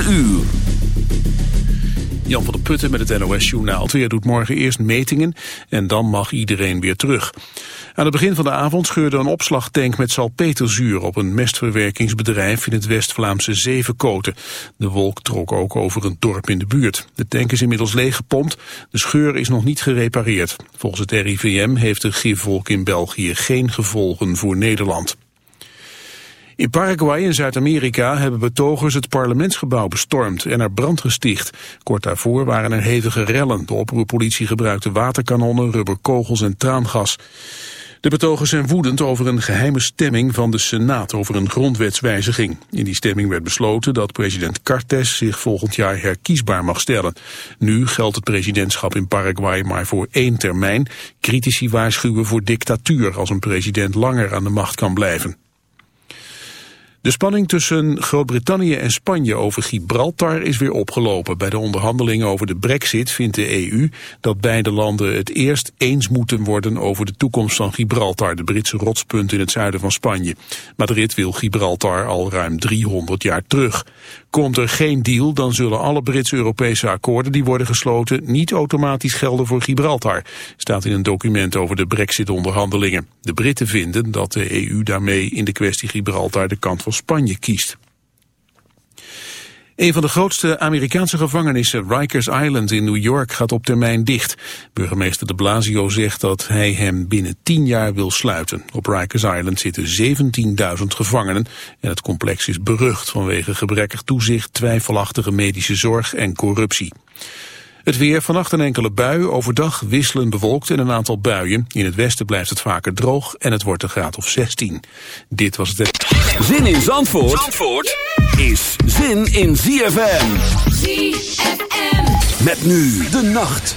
4 uur. Jan van der Putten met het NOS-journaal. Het weer doet morgen eerst metingen en dan mag iedereen weer terug. Aan het begin van de avond scheurde een opslagtank met salpeterzuur op een mestverwerkingsbedrijf in het West-Vlaamse Zevenkoten. De wolk trok ook over een dorp in de buurt. De tank is inmiddels leeggepompt. De scheur is nog niet gerepareerd. Volgens het RIVM heeft de gifwolk in België geen gevolgen voor Nederland. In Paraguay in Zuid-Amerika hebben betogers het parlementsgebouw bestormd en er brand gesticht. Kort daarvoor waren er hevige rellen. De oproerpolitie gebruikte waterkanonnen, rubberkogels en traangas. De betogers zijn woedend over een geheime stemming van de Senaat over een grondwetswijziging. In die stemming werd besloten dat president Cartes zich volgend jaar herkiesbaar mag stellen. Nu geldt het presidentschap in Paraguay maar voor één termijn. Critici waarschuwen voor dictatuur als een president langer aan de macht kan blijven. De spanning tussen Groot-Brittannië en Spanje over Gibraltar is weer opgelopen. Bij de onderhandelingen over de brexit vindt de EU dat beide landen het eerst eens moeten worden over de toekomst van Gibraltar, de Britse rotspunt in het zuiden van Spanje. Madrid wil Gibraltar al ruim 300 jaar terug. Komt er geen deal, dan zullen alle Brits-Europese akkoorden die worden gesloten niet automatisch gelden voor Gibraltar, staat in een document over de brexit-onderhandelingen. De Britten vinden dat de EU daarmee in de kwestie Gibraltar de kant van Spanje kiest. Een van de grootste Amerikaanse gevangenissen, Rikers Island in New York, gaat op termijn dicht. Burgemeester de Blasio zegt dat hij hem binnen tien jaar wil sluiten. Op Rikers Island zitten 17.000 gevangenen en het complex is berucht vanwege gebrekkig toezicht, twijfelachtige medische zorg en corruptie. Het weer, vannacht een enkele bui, overdag wisselen bewolkt en een aantal buien. In het westen blijft het vaker droog en het wordt een graad of 16. Dit was het... Zin in Zandvoort, Zandvoort is zin in ZFM. ZFM. Met nu de nacht.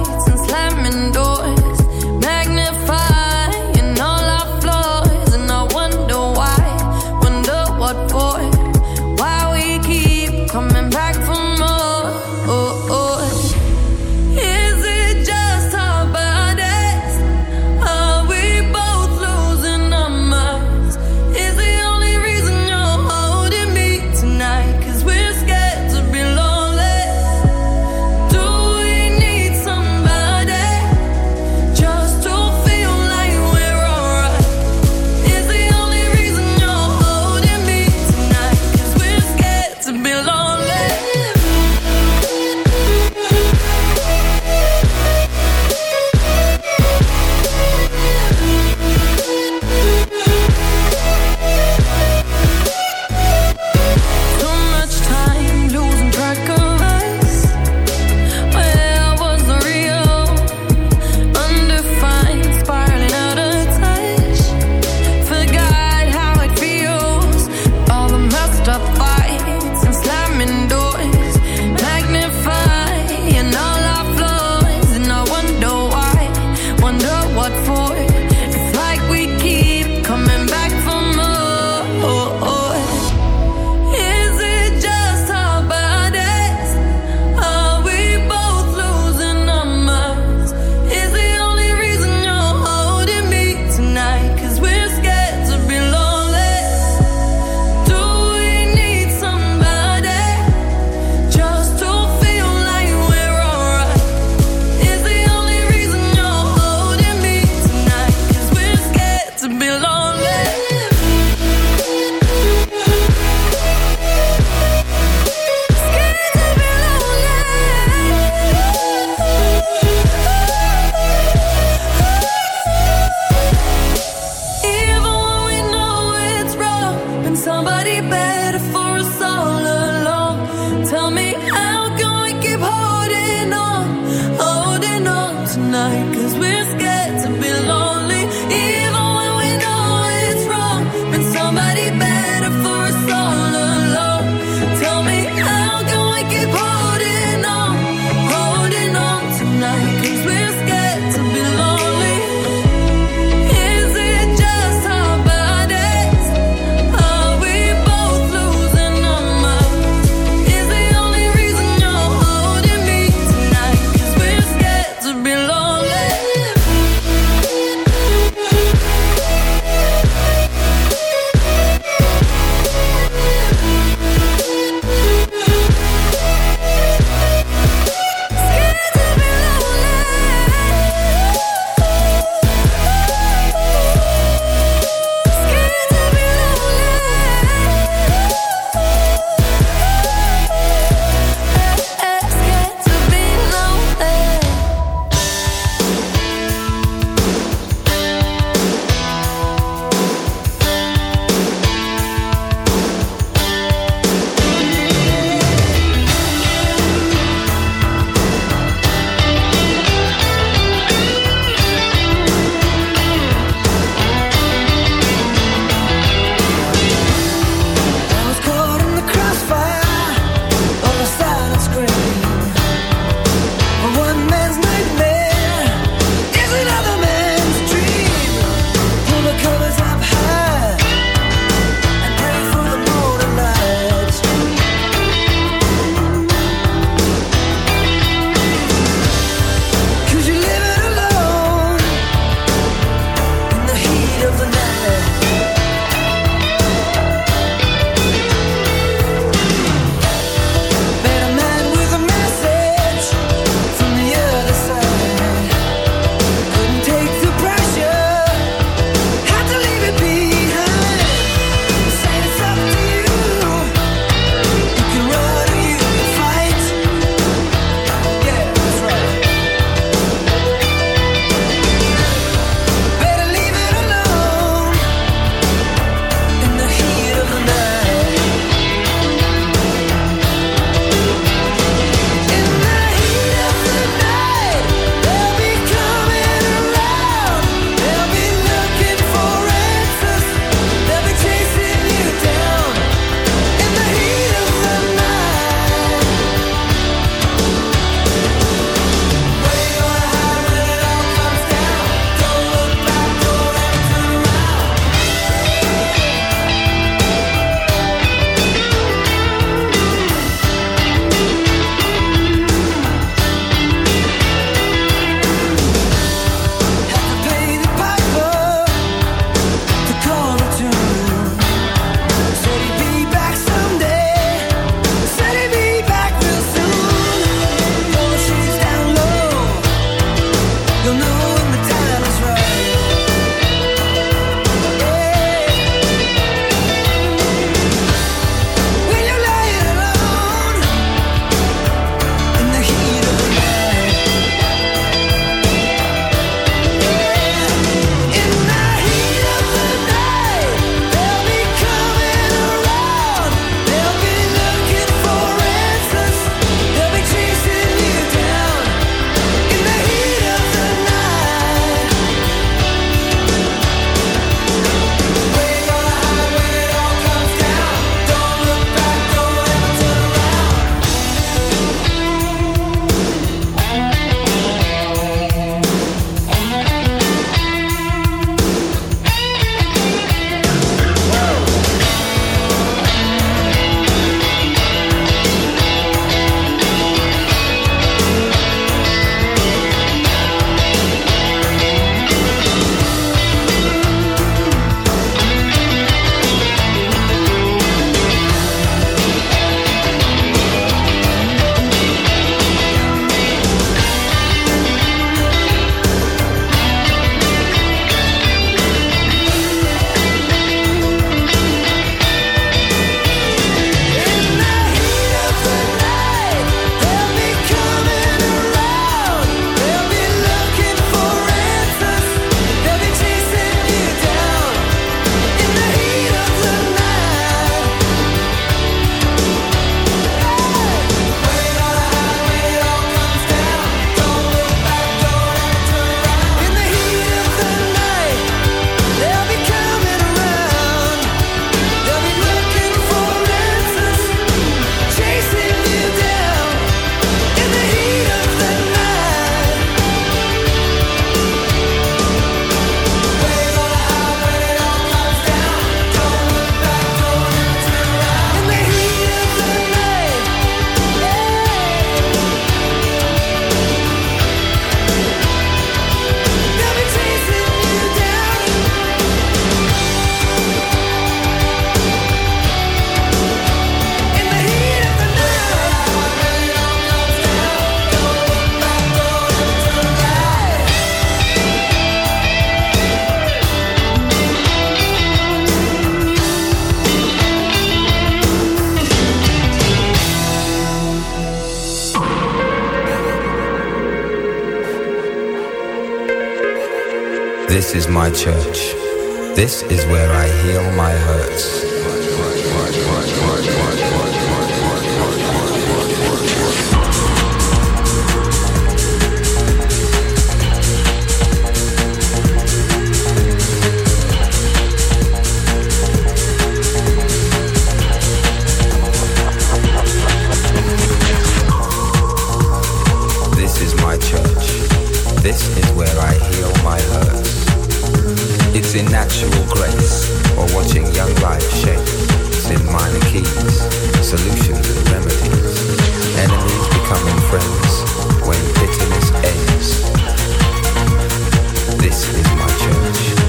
Church. This is where It's in natural grace, or watching young life shape. It's in minor keys, solutions and remedies. Enemies becoming friends when bitterness ends. This is my church.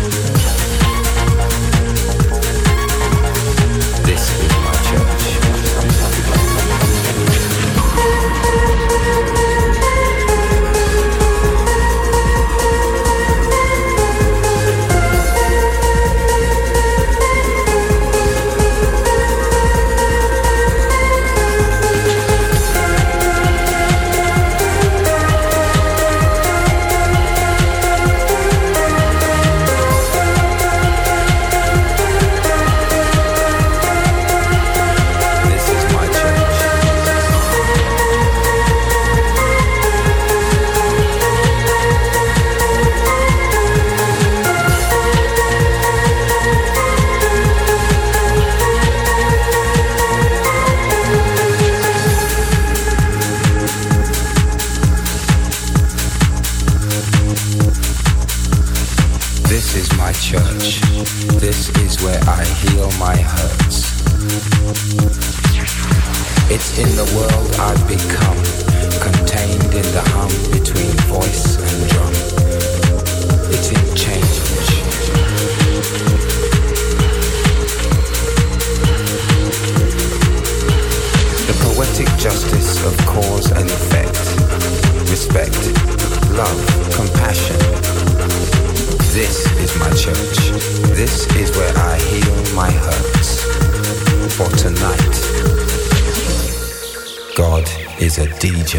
God is a DJ.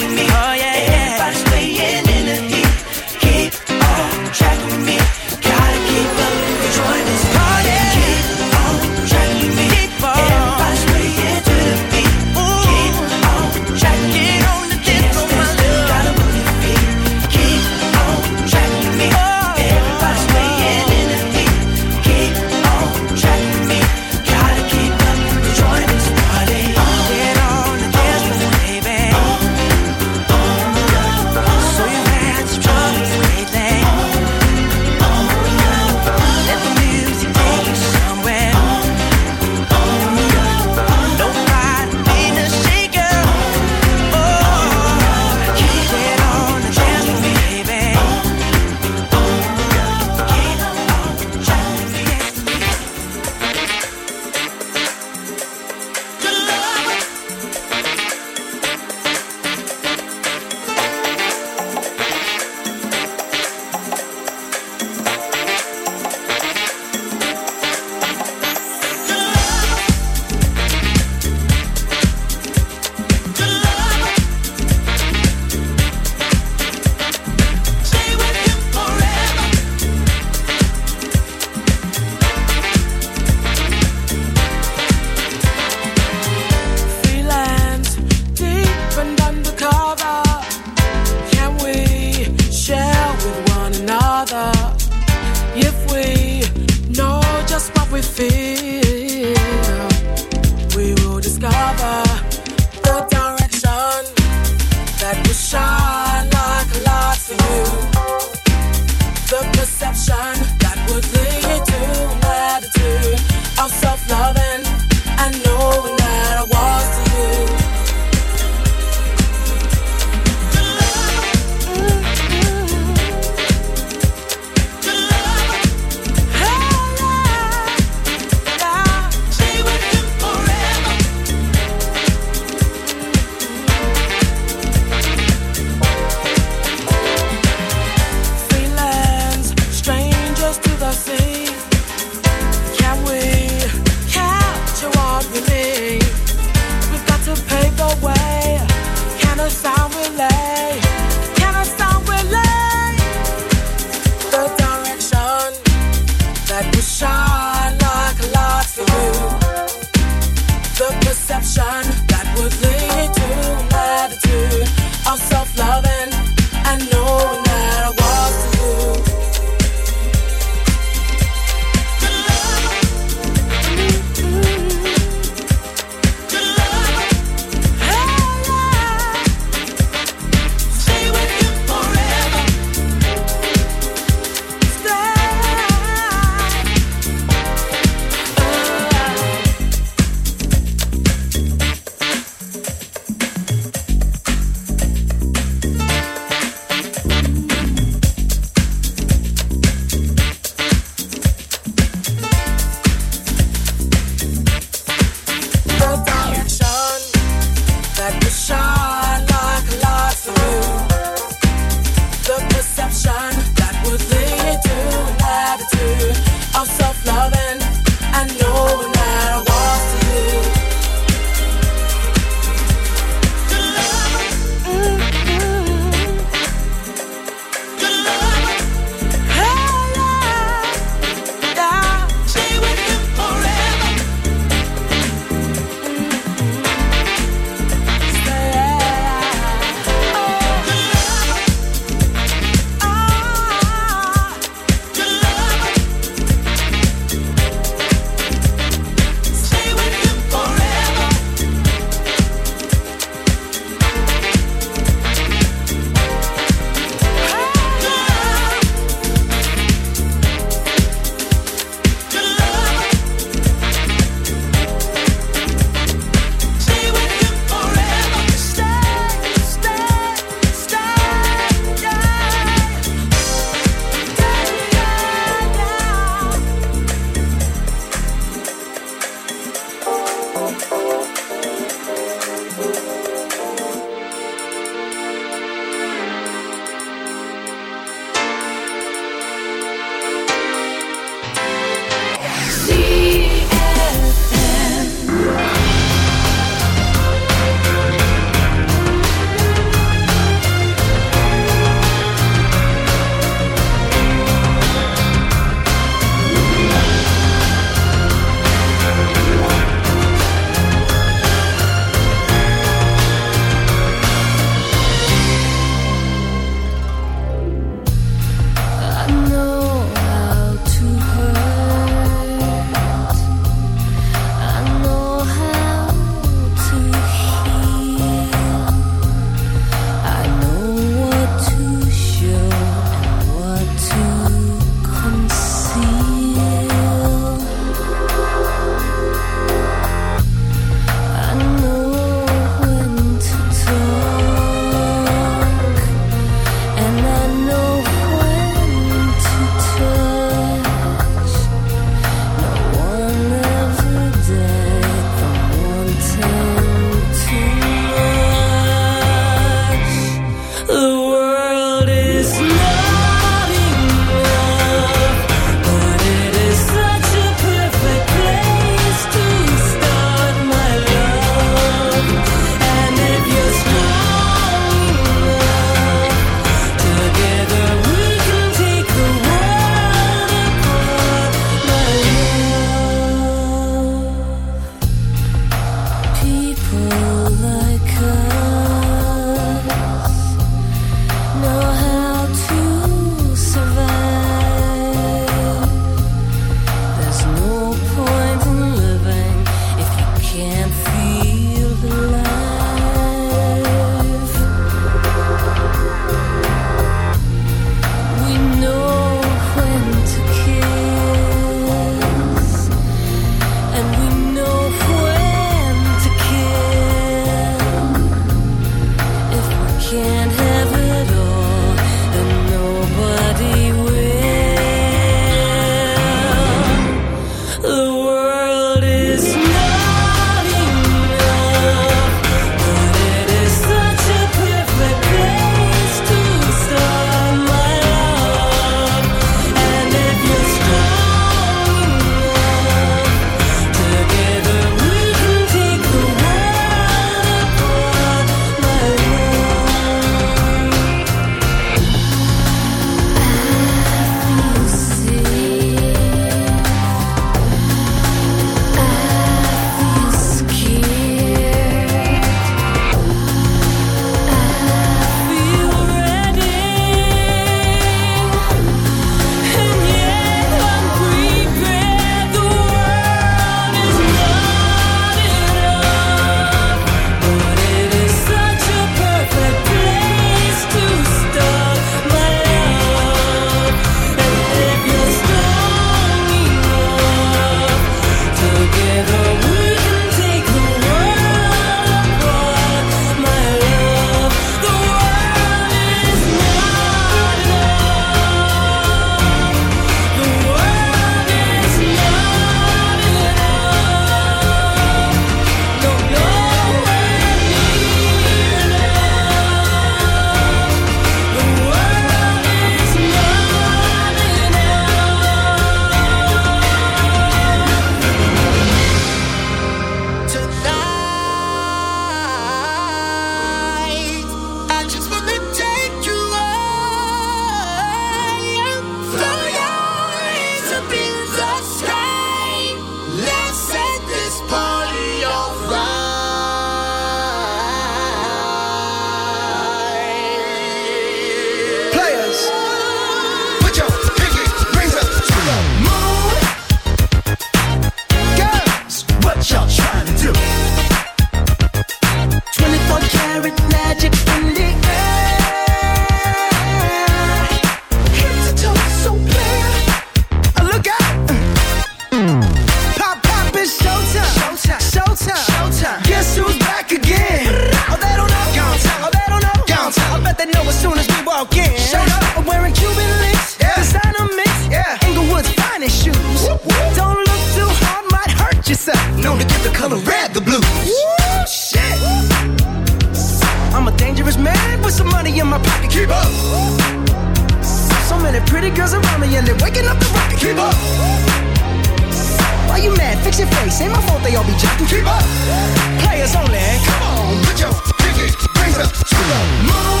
Música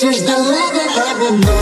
This is the rhythm of the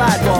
Là.